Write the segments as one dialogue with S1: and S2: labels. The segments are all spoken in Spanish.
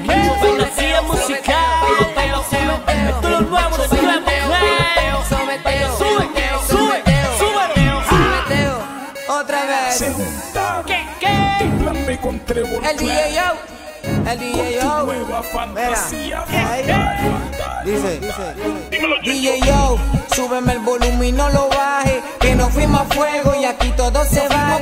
S1: Fantasía musical. Sube, sube, sube.
S2: El DJ Yo. El DJ Yo.
S3: Nueva.
S2: Dice, dice, DJ Yo, súbeme el volumen y no lo baje. Que nos fuimos a fuego y aquí todo se va.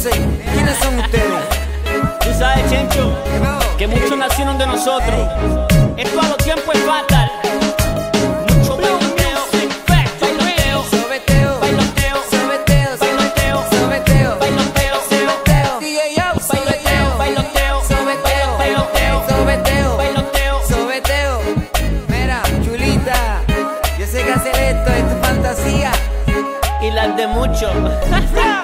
S2: Quiénes son ustedes?
S1: ¿Usted sabe, champú, que muchos nacieron de nosotros? Esto a los tiempos es fatal. Bailoteo,
S2: sobeteo,
S1: bailoteo,
S2: sobeteo,
S1: bailoteo,
S2: sobeteo,
S1: bailoteo,
S2: sobeteo,
S1: bailoteo,
S2: sobeteo,
S1: bailoteo,
S2: sobeteo,
S1: bailoteo,
S2: sobeteo. Mira, chulita, yo sé que hace esto es tu fantasía.
S1: Y las de muchos.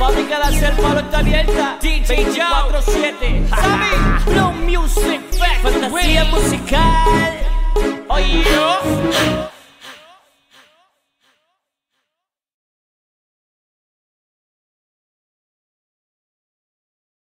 S1: Fábrica de hacer palo está abierta. DJ 47. Sammy. Blow Music Fantasía musical. Oye.